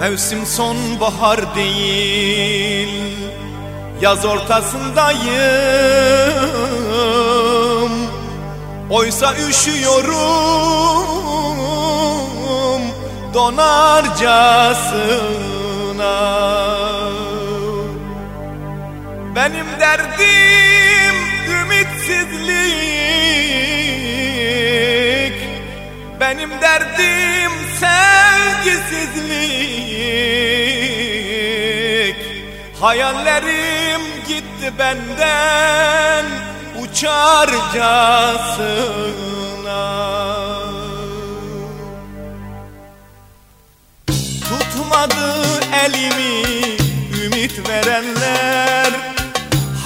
Mevsim sonbahar değil Yaz ortasındayım. Oysa üşüyorum Donarcasına. Benim derdim ümitsizlik Benim derdim sevgisizlik. Hayallerim gitti benden uçarcasına Tutmadı elimi ümit verenler.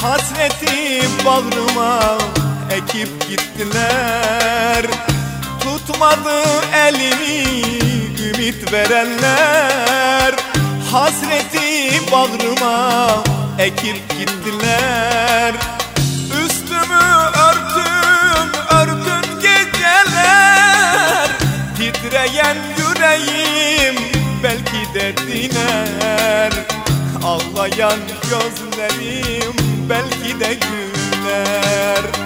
Hasreti bağrıma ekip gittiler Tutmadı elimi ümit verenler. Hasreti bağrıma ekip gittiler. Üstümü örtün örtün geceler. Titreyen yüreğim belki de diner. Ağlayan gözlerim belki de güler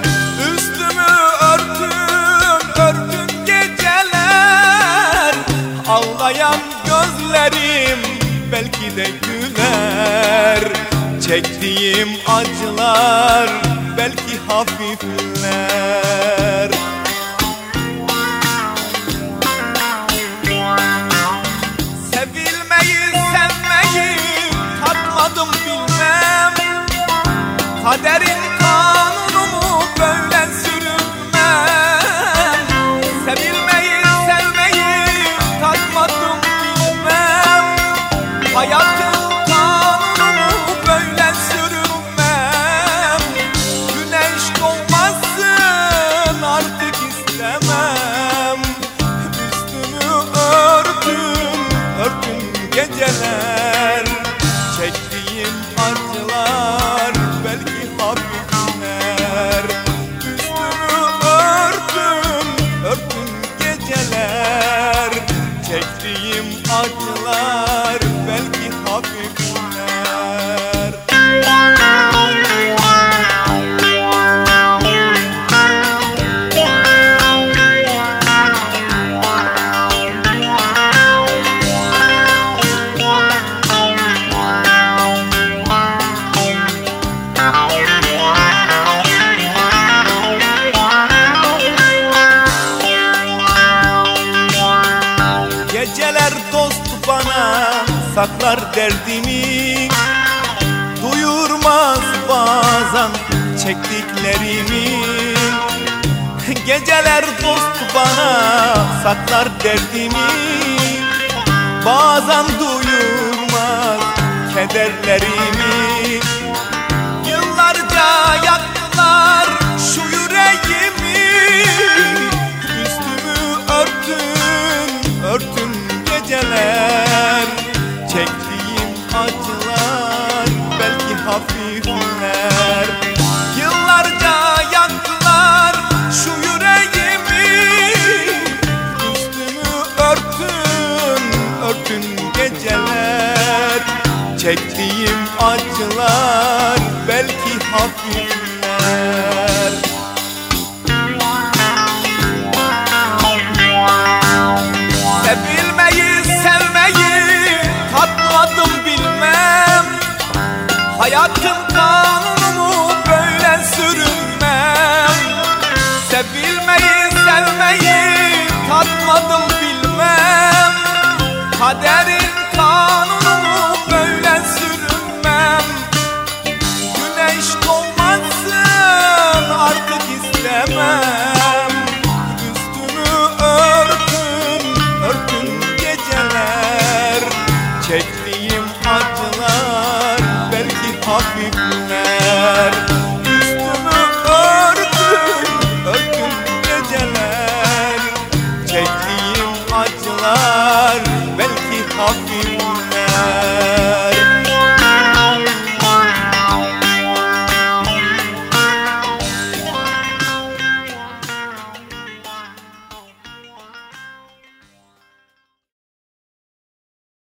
de güler. Çektiğim acılar belki hafifler geceler. Çektiğim acılar belki hafifler Üstümü örtün, örtün geceler. Çektiğim acılar Geceler dost bana saklar derdimi. Duyurmaz bazen çektiklerimi. Geceler dost bana saklar derdimi. Bazen duyurmaz kederlerimi geceler Çektiğim acılar belki hafifler. Sevilmeyi sevmeyi tatmadım bilmem. Hayatın kanunu hafif